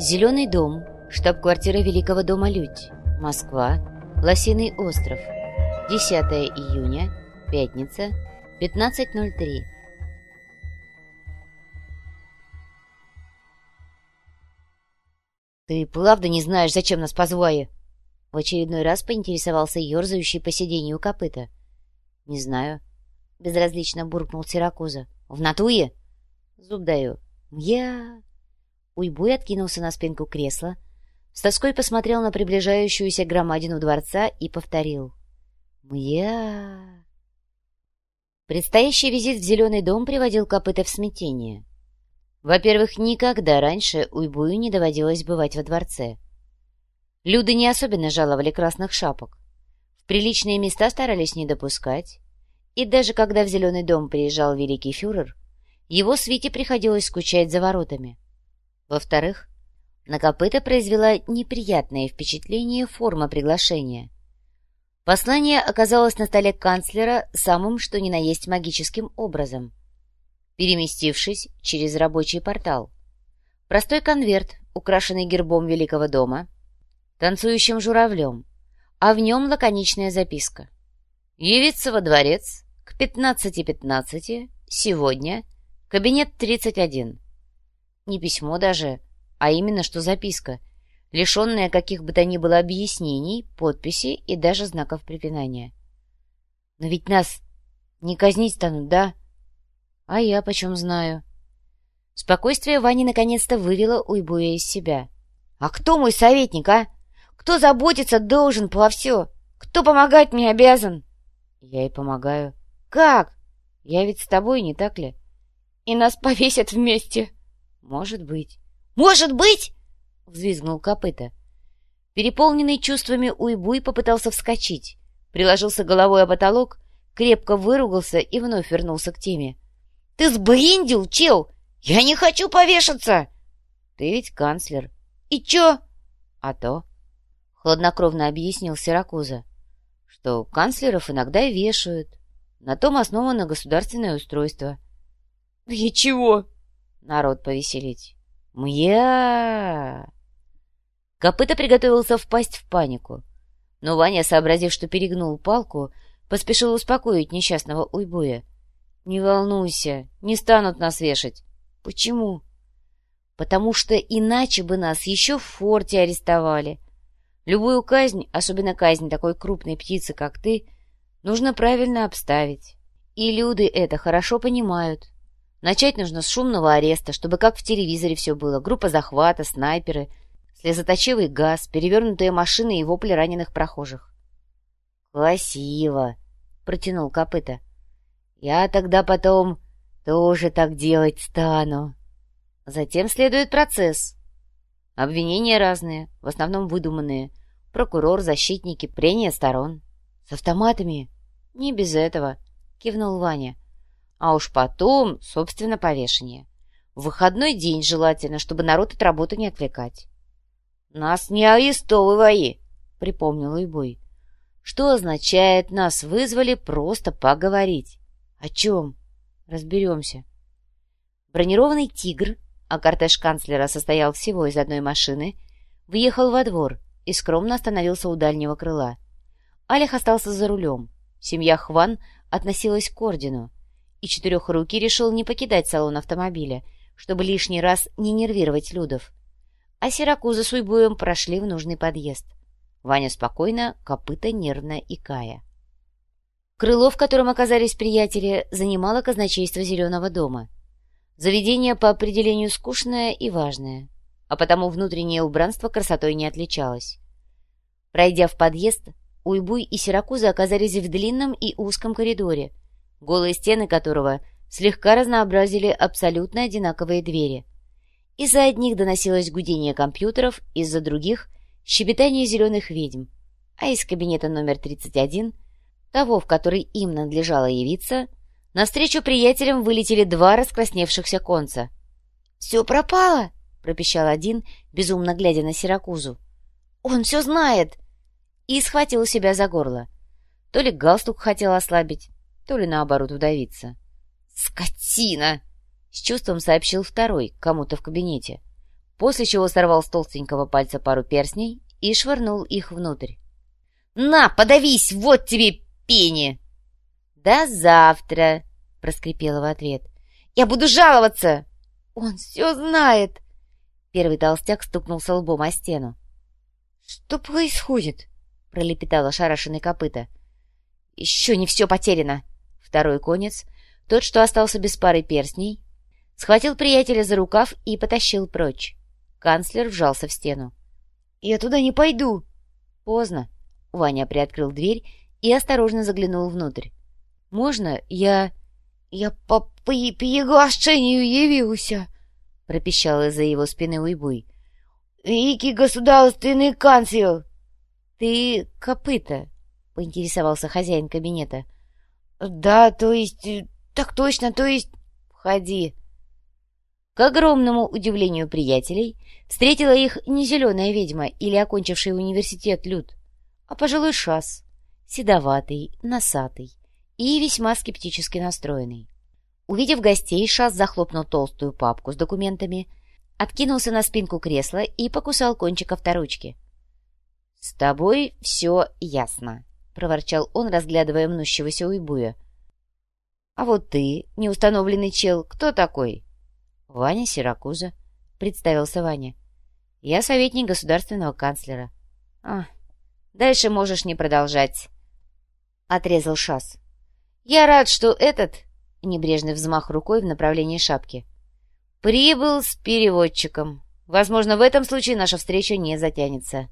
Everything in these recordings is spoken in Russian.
Зеленый дом, штаб-квартира Великого дома Людь, Москва, Лосиный остров, 10 июня, пятница, 15.03. «Ты правда не знаешь, зачем нас позвали?» В очередной раз поинтересовался ерзающий по сиденью копыта. «Не знаю», — безразлично буркнул Сиракуза. «В натуе?» «Зуб даю». «Я...» Уйбуй откинулся на спинку кресла, с тоской посмотрел на приближающуюся громадину дворца и повторил. «Мья...» Предстоящий визит в Зеленый дом приводил копыта в смятение. Во-первых, никогда раньше Уйбую не доводилось бывать во дворце. Люди не особенно жаловали красных шапок. В приличные места старались не допускать. И даже когда в Зеленый дом приезжал великий фюрер, его свите приходилось скучать за воротами. Во-вторых, на копыта произвела неприятное впечатление форма приглашения. Послание оказалось на столе канцлера самым что ни на есть магическим образом, переместившись через рабочий портал. Простой конверт, украшенный гербом Великого дома, танцующим журавлем, а в нем лаконичная записка. «Явиться во дворец к 15.15 .15, сегодня, кабинет 31». Не письмо даже, а именно что записка, лишенная каких бы то ни было объяснений, подписи и даже знаков препинания. «Но ведь нас не казнить станут, да?» «А я почем знаю?» Спокойствие Вани наконец-то вывело Уйбуя из себя. «А кто мой советник, а? Кто заботиться должен по все? Кто помогать мне обязан?» «Я и помогаю». «Как? Я ведь с тобой, не так ли?» «И нас повесят вместе!» «Может быть». «Может быть!» — взвизгнул копыта. Переполненный чувствами Уйбуй попытался вскочить, приложился головой о потолок, крепко выругался и вновь вернулся к теме. «Ты сбрендил, чел! Я не хочу повешаться!» «Ты ведь канцлер». «И чё?» «А то», — хладнокровно объяснил Сиракуза, «что канцлеров иногда вешают. На том основано государственное устройство». «И чего?» Народ повеселить. Мья! Копыта приготовился впасть в панику. Но Ваня, сообразив, что перегнул палку, поспешил успокоить несчастного уйбуя. «Не волнуйся, не станут нас вешать». «Почему?» «Потому что иначе бы нас еще в форте арестовали. Любую казнь, особенно казнь такой крупной птицы, как ты, нужно правильно обставить. И люди это хорошо понимают. Начать нужно с шумного ареста, чтобы как в телевизоре все было. Группа захвата, снайперы, слезоточивый газ, перевернутые машины и вопли раненых прохожих. «Красиво!» — протянул копыта. «Я тогда потом тоже так делать стану». Затем следует процесс. Обвинения разные, в основном выдуманные. Прокурор, защитники, прения сторон. С автоматами? Не без этого, кивнул Ваня. А уж потом, собственно, повешение. В выходной день желательно, чтобы народ от работы не отвлекать. «Нас не арестовывай!» — припомнил Уйбой. «Что означает, нас вызвали просто поговорить?» «О чем?» «Разберемся». Бронированный «Тигр», а кортеж канцлера состоял всего из одной машины, въехал во двор и скромно остановился у дальнего крыла. Алих остался за рулем. Семья Хван относилась к ордену, и Четырехрукий решил не покидать салон автомобиля, чтобы лишний раз не нервировать Людов. А Сиракуза с Уйбуем прошли в нужный подъезд. Ваня спокойно, копыта нервно икая. Крыло, в котором оказались приятели, занимало казначейство Зеленого дома. Заведение по определению скучное и важное, а потому внутреннее убранство красотой не отличалось. Пройдя в подъезд, Уйбуй и Сиракуза оказались в длинном и узком коридоре, голые стены которого слегка разнообразили абсолютно одинаковые двери. Из-за одних доносилось гудение компьютеров, из-за других — щебетание зеленых ведьм, а из кабинета номер 31, того, в который им надлежало явиться, навстречу приятелям вылетели два раскрасневшихся конца. «Все пропало!» — пропищал один, безумно глядя на Сиракузу. «Он все знает!» И схватил себя за горло. То ли галстук хотел ослабить, то ли наоборот удавиться. «Скотина!» — с чувством сообщил второй кому-то в кабинете. после чего сорвал с толстенького пальца пару перстней и швырнул их внутрь. «На, подавись, вот тебе пени!» «До завтра!» — проскрипела в ответ. «Я буду жаловаться!» «Он все знает!» Первый толстяк стукнулся лбом о стену. «Что происходит?» — пролепетала шарашенный копыта. «Еще не все потеряно!» Второй конец, тот, что остался без пары перстней, схватил приятеля за рукав и потащил прочь. Канцлер вжался в стену. «Я туда не пойду!» «Поздно!» Ваня приоткрыл дверь и осторожно заглянул внутрь. «Можно я...» «Я по приглашению явился!» — пропищал из-за его спины Уйбуй. «Великий государственный канцлер!» «Ты копыта!» — поинтересовался хозяин кабинета. «Да, то есть... Так точно, то есть...» «Входи!» К огромному удивлению приятелей встретила их не зеленая ведьма или окончивший университет Люд, а пожилой шас, седоватый, носатый и весьма скептически настроенный. Увидев гостей, шас захлопнул толстую папку с документами, откинулся на спинку кресла и покусал кончик авторучки. — С тобой все ясно, — проворчал он, разглядывая мнущегося уйбуя. — А вот ты, неустановленный чел, кто такой? — Ваня Сиракуза, — представился Ваня. — Я советник государственного канцлера. — А, дальше можешь не продолжать, — отрезал Шас. — Я рад, что этот... — небрежный взмах рукой в направлении шапки. — Прибыл с переводчиком. Возможно, в этом случае наша встреча не затянется.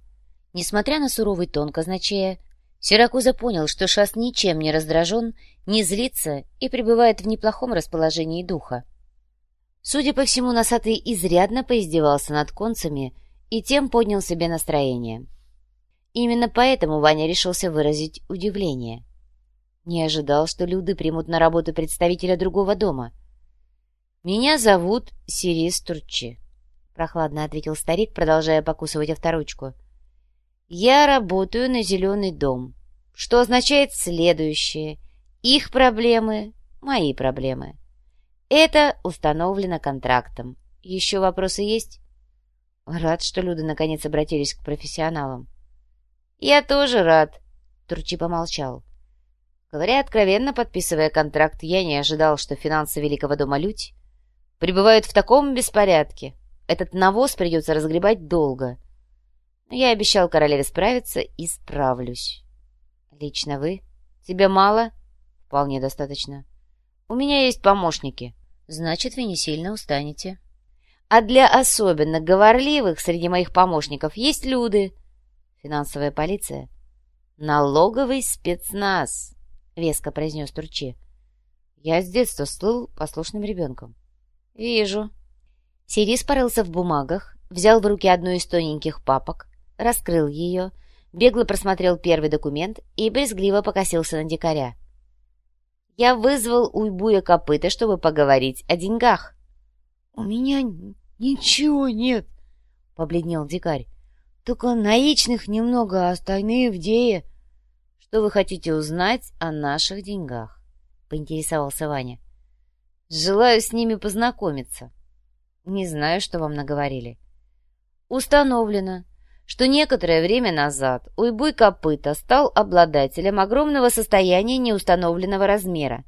Несмотря на суровый тон казначея, Сиракуза понял, что Шас ничем не раздражен, не злится и пребывает в неплохом расположении духа. Судя по всему, носатый изрядно поиздевался над концами и тем поднял себе настроение. Именно поэтому Ваня решился выразить удивление. Не ожидал, что люди примут на работу представителя другого дома. «Меня зовут Сирис Турчи», — прохладно ответил старик, продолжая покусывать авторучку. Я работаю на зеленый дом, что означает следующее. Их проблемы — мои проблемы. Это установлено контрактом. Еще вопросы есть? Рад, что люди наконец обратились к профессионалам. Я тоже рад, Турчи помолчал. Говоря откровенно, подписывая контракт, я не ожидал, что финансы Великого дома Людь пребывают в таком беспорядке. Этот навоз придется разгребать долго — я обещал королеве справиться и справлюсь. Лично вы? Тебе мало? Вполне достаточно. У меня есть помощники. Значит, вы не сильно устанете. А для особенно говорливых среди моих помощников есть люди. Финансовая полиция. Налоговый спецназ, веско произнес Турчи. Я с детства слыл послушным ребенком. Вижу. Сирис порылся в бумагах, взял в руки одну из тоненьких папок, раскрыл ее, бегло просмотрел первый документ и брезгливо покосился на дикаря. «Я вызвал уйбуя копыта, чтобы поговорить о деньгах». «У меня ничего нет», — побледнел дикарь. «Только наличных немного, а остальные в дее». «Что вы хотите узнать о наших деньгах?» — поинтересовался Ваня. «Желаю с ними познакомиться. Не знаю, что вам наговорили». «Установлено, что некоторое время назад Уйбуй Копыта стал обладателем огромного состояния неустановленного размера,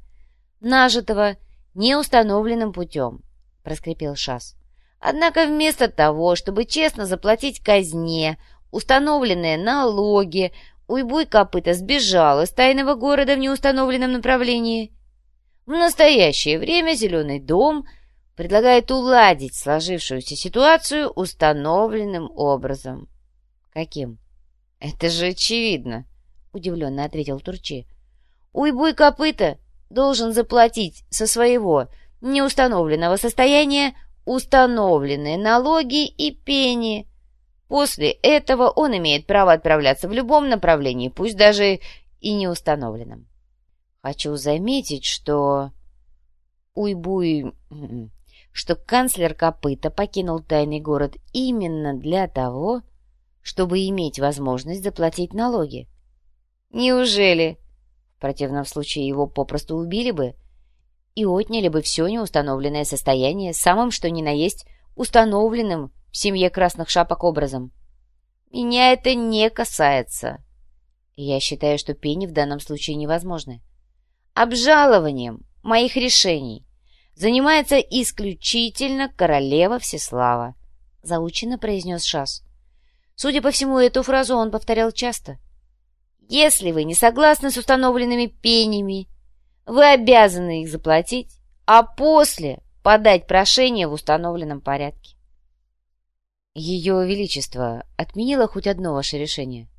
нажитого неустановленным путем, — проскрипел Шас. Однако вместо того, чтобы честно заплатить казне, установленные налоги, Уйбуй Копыта сбежал из тайного города в неустановленном направлении. В настоящее время Зеленый дом предлагает уладить сложившуюся ситуацию установленным образом. «Каким?» «Это же очевидно», — удивленно ответил Турчи. «Уйбуй копыта должен заплатить со своего неустановленного состояния установленные налоги и пени. После этого он имеет право отправляться в любом направлении, пусть даже и неустановленном. Хочу заметить, что... Уйбуй... что канцлер Копыта покинул тайный город именно для того, чтобы иметь возможность заплатить налоги. Неужели? В противном случае его попросту убили бы и отняли бы все неустановленное состояние самым что ни на есть установленным в семье красных шапок образом. Меня это не касается. Я считаю, что пени в данном случае невозможны. Обжалованием моих решений занимается исключительно королева Всеслава, заученно произнес Шас. Судя по всему, эту фразу он повторял часто. Если вы не согласны с установленными пенями, вы обязаны их заплатить, а после подать прошение в установленном порядке. Ее Величество отменило хоть одно ваше решение?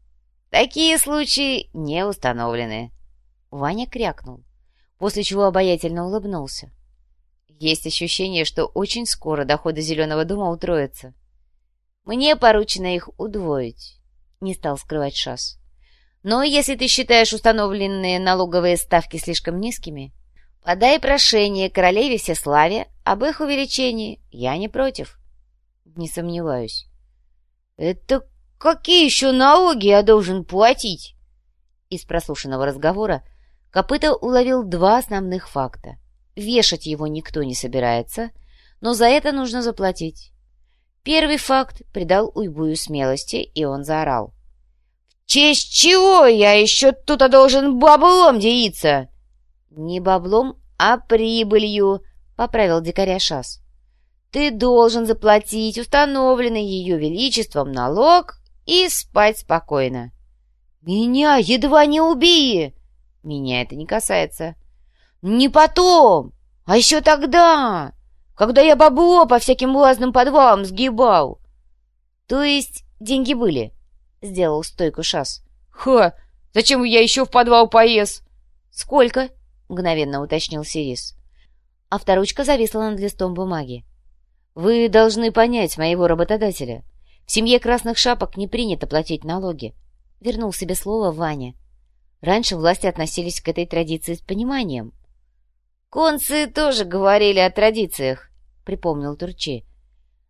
Такие случаи не установлены. Ваня крякнул, после чего обаятельно улыбнулся. Есть ощущение, что очень скоро доходы Зеленого дома утроятся. Мне поручено их удвоить, не стал скрывать Шас. Но если ты считаешь установленные налоговые ставки слишком низкими, подай прошение королеве Всеславе об их увеличении. Я не против. Не сомневаюсь. Это какие еще налоги я должен платить? Из прослушанного разговора Копыта уловил два основных факта. Вешать его никто не собирается, но за это нужно заплатить. Первый факт придал Уйбую смелости, и он заорал честь чего я еще тут должен баблом делиться?» «Не баблом, а прибылью», — поправил дикаря Шас. «Ты должен заплатить установленный ее величеством налог и спать спокойно». «Меня едва не убили!» «Меня это не касается». «Не потом, а еще тогда, когда я бабло по всяким влазным подвалам сгибал». «То есть деньги были?» — сделал стойку Шас. «Ха! Зачем я еще в подвал поез?» «Сколько?» — мгновенно уточнил Сирис. Авторучка зависла над листом бумаги. «Вы должны понять моего работодателя. В семье красных шапок не принято платить налоги». Вернул себе слово Ваня. Раньше власти относились к этой традиции с пониманием. «Концы тоже говорили о традициях», — припомнил Турчи.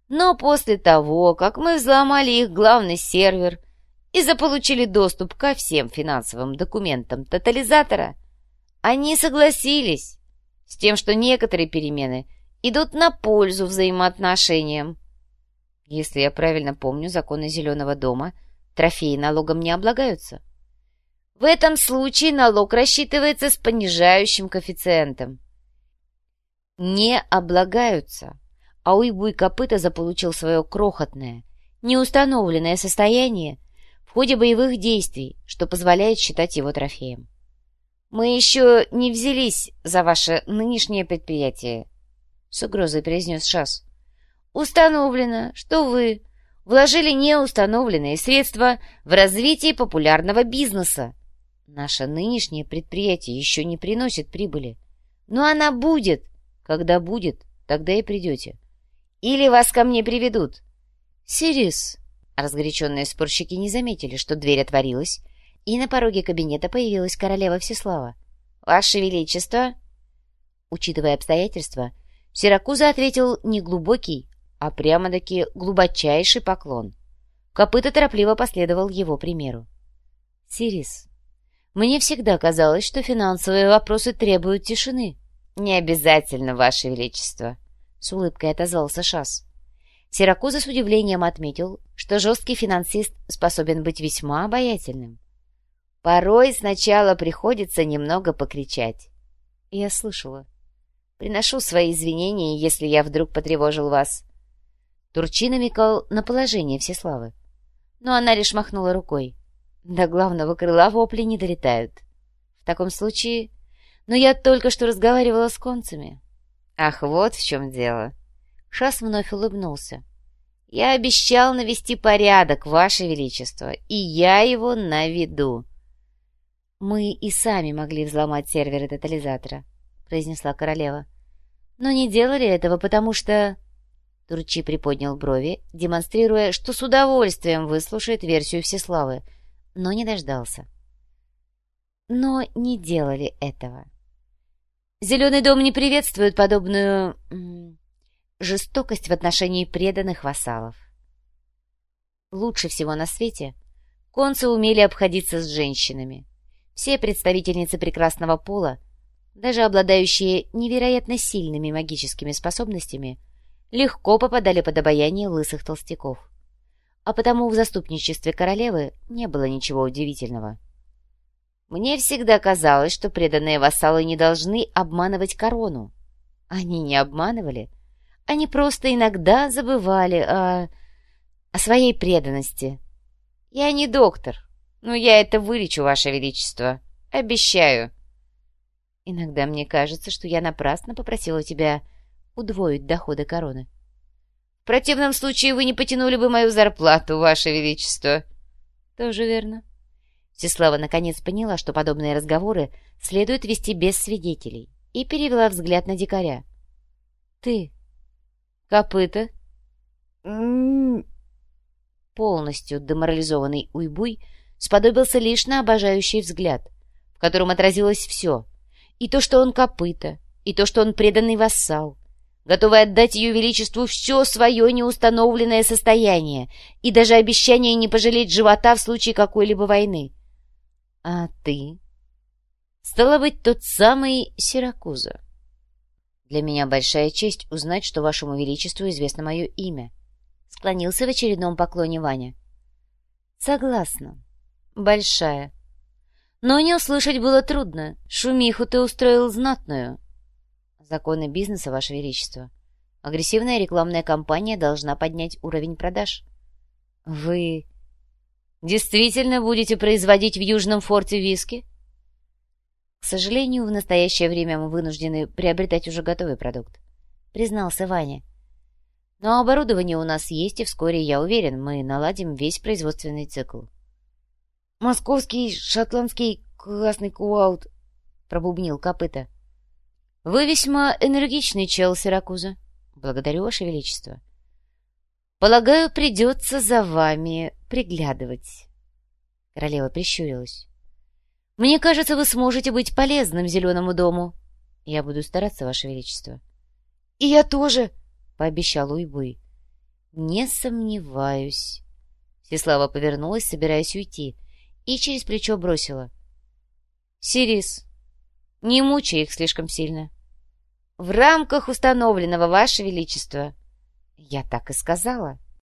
«Но после того, как мы взломали их главный сервер и заполучили доступ ко всем финансовым документам тотализатора, они согласились с тем, что некоторые перемены идут на пользу взаимоотношениям. Если я правильно помню законы Зеленого дома, трофеи налогом не облагаются. В этом случае налог рассчитывается с понижающим коэффициентом. Не облагаются, а Уйбуй Копыта заполучил свое крохотное, неустановленное состояние в ходе боевых действий, что позволяет считать его трофеем. «Мы еще не взялись за ваше нынешнее предприятие», — с угрозой произнес Шас. «Установлено, что вы вложили неустановленные средства в развитие популярного бизнеса. Наше нынешнее предприятие еще не приносит прибыли, но она будет. Когда будет, тогда и придете. Или вас ко мне приведут». «Сирис», Разгоряченные спорщики не заметили, что дверь отворилась, и на пороге кабинета появилась королева Всеслава. «Ваше Величество!» Учитывая обстоятельства, Сиракуза ответил не глубокий, а прямо-таки глубочайший поклон. Копыта торопливо последовал его примеру. «Сирис, мне всегда казалось, что финансовые вопросы требуют тишины». «Не обязательно, Ваше Величество», — с улыбкой отозвался Шас. Сиракуза с удивлением отметил, что жесткий финансист способен быть весьма обаятельным. Порой сначала приходится немного покричать. Я слышала. Приношу свои извинения, если я вдруг потревожил вас. Турчи намекал на положение Всеславы. Но она лишь махнула рукой. До главного крыла вопли не долетают. В таком случае... Но я только что разговаривала с концами. Ах, вот в чем дело. Шас вновь улыбнулся. «Я обещал навести порядок, Ваше Величество, и я его наведу». «Мы и сами могли взломать серверы тотализатора», — произнесла королева. «Но не делали этого, потому что...» Турчи приподнял брови, демонстрируя, что с удовольствием выслушает версию Всеславы, но не дождался. Но не делали этого. «Зеленый дом не приветствует подобную жестокость в отношении преданных вассалов. Лучше всего на свете концы умели обходиться с женщинами. Все представительницы прекрасного пола, даже обладающие невероятно сильными магическими способностями, легко попадали под обаяние лысых толстяков. А потому в заступничестве королевы не было ничего удивительного. Мне всегда казалось, что преданные вассалы не должны обманывать корону. Они не обманывали. Они просто иногда забывали о... о своей преданности. Я не доктор, но я это вылечу, Ваше Величество. Обещаю. Иногда мне кажется, что я напрасно попросила тебя удвоить доходы короны. В противном случае вы не потянули бы мою зарплату, Ваше Величество. Тоже верно. Всеслава наконец поняла, что подобные разговоры следует вести без свидетелей, и перевела взгляд на дикаря. «Ты? Копыта?» «М-м-м...» Полностью деморализованный уйбуй сподобился лишь на обожающий взгляд, в котором отразилось все. И то, что он копыта, и то, что он преданный вассал, готовый отдать ее величеству все свое неустановленное состояние и даже обещание не пожалеть живота в случае какой-либо войны. А ты? Стало быть, тот самый Сиракуза. Для меня большая честь узнать, что вашему величеству известно мое имя. Склонился в очередном поклоне Ваня. Согласна. Большая. Но не услышать было трудно. Шумиху ты устроил знатную. Законы бизнеса, ваше величество. Агрессивная рекламная кампания должна поднять уровень продаж. Вы действительно будете производить в Южном форте виски? К сожалению, в настоящее время мы вынуждены приобретать уже готовый продукт, признался Ваня. Но оборудование у нас есть, и вскоре, я уверен, мы наладим весь производственный цикл. «Московский, шотландский, классный куаут», — пробубнил копыта. «Вы весьма энергичный чел, Сиракуза. Благодарю, Ваше Величество. Полагаю, придется за вами приглядывать». Королева прищурилась. «Мне кажется, вы сможете быть полезным Зеленому дому. Я буду стараться, Ваше Величество». «И я тоже», — пообещал Уйбуй. «Не сомневаюсь». Всеслава повернулась, собираясь уйти, и через плечо бросила. «Сирис, не мучай их слишком сильно. В рамках установленного, Ваше Величество». «Я так и сказала».